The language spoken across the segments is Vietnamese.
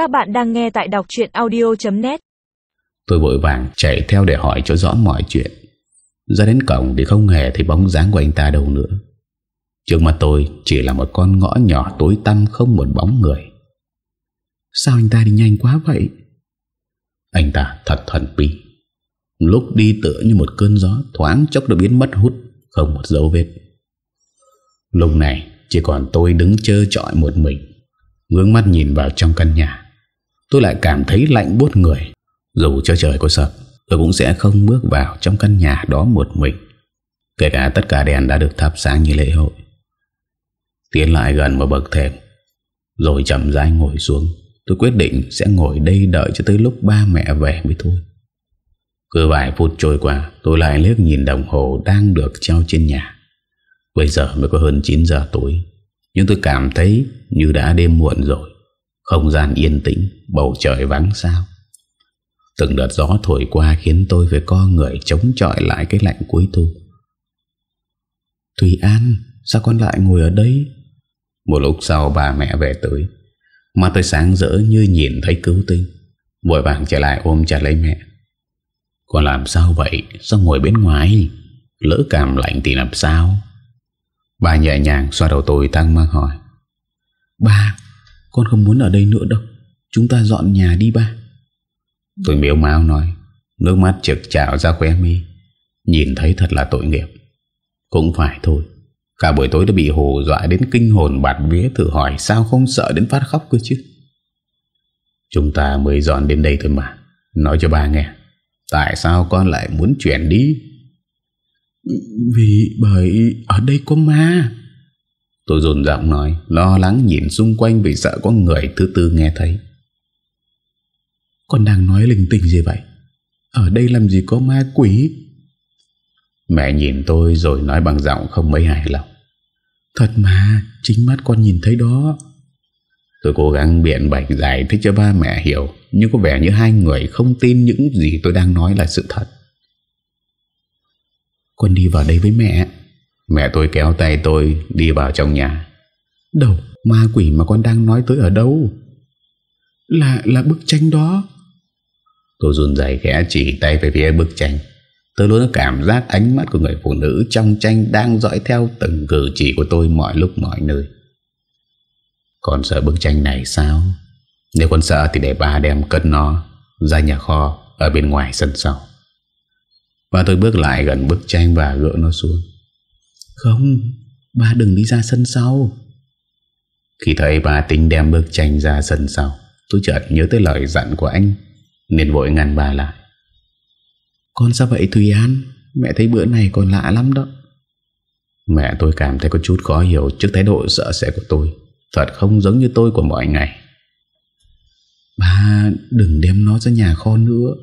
Các bạn đang nghe tại đọc chuyện audio.net Tôi vội vàng chạy theo để hỏi cho rõ mọi chuyện. Ra đến cổng thì không hề thấy bóng dáng của anh ta đâu nữa. Trước mặt tôi chỉ là một con ngõ nhỏ tối tăm không một bóng người. Sao anh ta đi nhanh quá vậy? Anh ta thật thần bí. Lúc đi tựa như một cơn gió, Thoáng chốc đã biến mất hút, Không một dấu vết. Lúc này chỉ còn tôi đứng chơ trọi một mình Ngưỡng mắt nhìn vào trong căn nhà. Tôi lại cảm thấy lạnh buốt người. Dù cho trời có sập, Tôi cũng sẽ không bước vào trong căn nhà đó một mình. Kể cả tất cả đèn đã được thắp sáng như lễ hội. Tiến lại gần một bậc thềm, Rồi chậm rãi ngồi xuống. Tôi quyết định sẽ ngồi đây đợi cho tới lúc ba mẹ về mới thôi. Cứ vài phút trôi qua, Tôi lại liếc nhìn đồng hồ đang được treo trên nhà. Bây giờ mới có hơn 9 giờ tối, Nhưng tôi cảm thấy như đã đêm muộn rồi. Không gian yên tĩnh, Bầu trời vắng sao? Từng đợt gió thổi qua Khiến tôi phải co người chống chọi lại cái lạnh cuối thu. Thùy An, Sao con lại ngồi ở đây? Một lúc sau bà mẹ về tới. Mà tôi sáng rỡ như nhìn thấy cứu tinh. Vội vàng trở lại ôm chặt lấy mẹ. Con làm sao vậy? Sao ngồi bên ngoài? Lỡ cảm lạnh thì làm sao? Bà nhẹ nhàng xoa đầu tôi tăng mang hỏi. Ba con không muốn ở đây nữa đâu. Chúng ta dọn nhà đi ba. Tôi miếu máu nói Nước mắt trực trào ra khóe mi. Nhìn thấy thật là tội nghiệp. Cũng phải thôi. Cả buổi tối đã bị hồ dọa đến kinh hồn bạt vía Thử hỏi sao không sợ đến phát khóc cơ chứ. Chúng ta mới dọn đến đây thôi mà. Nói cho bà nghe Tại sao con lại muốn chuyển đi? Vì bởi ở đây có ma Tôi dồn giọng nói, Lo lắng nhìn xung quanh vì sợ có người thứ tư nghe thấy. Con đang nói linh tinh gì vậy? Ở đây làm gì có ma quỷ? Mẹ nhìn tôi rồi nói bằng giọng không mấy hài lòng. Thật mà, Chính mắt con nhìn thấy đó. Tôi cố gắng biện bạch giải thích cho ba mẹ hiểu, Nhưng có vẻ như hai người không tin những gì tôi đang nói là sự thật. Con đi vào đây với mẹ. Mẹ tôi kéo tay tôi đi vào trong nhà Đâu ma quỷ mà con đang nói tới ở đâu Là là bức tranh đó Tôi run dày khẽ chỉ tay về phía bức tranh Tôi luôn cảm giác ánh mắt của người phụ nữ trong tranh đang dõi theo từng cử chỉ của tôi mọi lúc mọi nơi. Còn sợ bức tranh này sao? Nếu con sợ thì để bà đem cất nó ra nhà kho ở bên ngoài sân sau. Và tôi bước lại gần bức tranh và gỡ nó xuống. Không, ba đừng đi ra sân sau. Khi thấy bà tính đem bức tranh ra sân sau, tôi chợt nhớ tới lời dặn của anh nên vội ngăn bà lại. Con sao vậy Thùy An? Mẹ thấy bữa này còn lạ lắm đó. Mẹ tôi cảm thấy có chút khó hiểu Trước thái độ sợ sệt của tôi. Thật không giống như tôi của mọi ngày. Ba đừng đem nó ra nhà kho nữa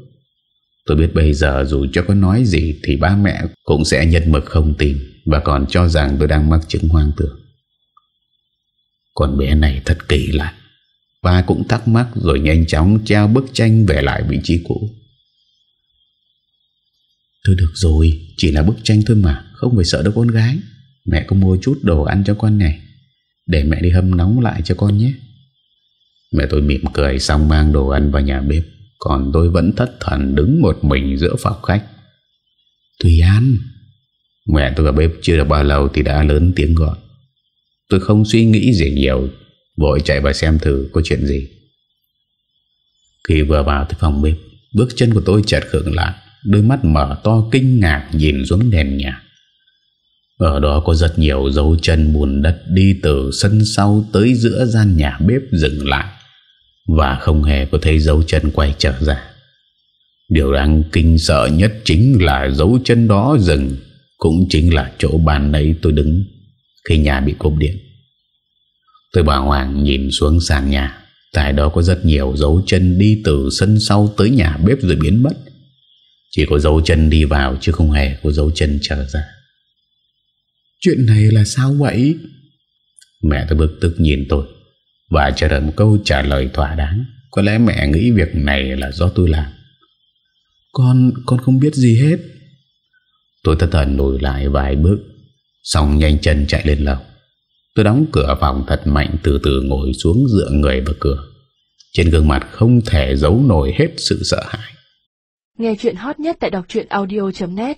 Tôi biết bây giờ dù cho có nói gì Thì ba mẹ cũng sẽ nhận mực không tin Và còn cho rằng tôi đang mắc chứng hoang tưởng. Còn bé này thật kỳ lạ. Ba cũng thắc mắc rồi nhanh chóng treo bức tranh về lại vị trí cũ. Thôi được rồi, Chỉ là bức tranh thôi mà, Không phải sợ đâu con gái. Mẹ có mua chút đồ ăn cho con này. Để mẹ đi hâm nóng lại cho con nhé. Mẹ tôi mỉm cười xong mang đồ ăn vào nhà bếp. Còn tôi vẫn thất thần đứng một mình giữa phòng khách. Thùy An. Mẹ tôi ở bếp chưa được bao lâu thì đã lớn tiếng gọi. Tôi không suy nghĩ gì nhiều, Vội chạy vào xem thử có chuyện gì. Khi vừa vào tới phòng bếp, Bước chân của tôi chợt khựng lại, Đôi mắt mở to kinh ngạc nhìn xuống nền nhà. Ở đó có rất nhiều dấu chân bùn đất Đi từ sân sau tới giữa gian nhà bếp dừng lại. Và không hề có thấy dấu chân quay trở ra. Điều đáng kinh sợ nhất chính là dấu chân đó dừng Cũng chính là chỗ bàn đấy tôi đứng Khi nhà bị cốp điện. Tôi bảo Hoàng nhìn xuống sàn nhà Tại đó có rất nhiều dấu chân đi từ sân sau tới nhà bếp rồi biến mất. Chỉ có dấu chân đi vào chứ không hề có dấu chân trở ra. Chuyện này là sao vậy? Mẹ tôi bực tức nhìn tôi Và chờ đợi một câu trả lời thỏa đáng. Có lẽ mẹ nghĩ việc này là do tôi làm. Con, con không biết gì hết. Tôi thất thần lùi lại vài bước Xong nhanh chân chạy lên lầu. Tôi đóng cửa phòng thật mạnh Từ từ ngồi xuống dựa người vào cửa. Trên gương mặt không thể giấu nổi hết sự sợ hãi. Nghe chuyện hot nhất tại đọc audio.net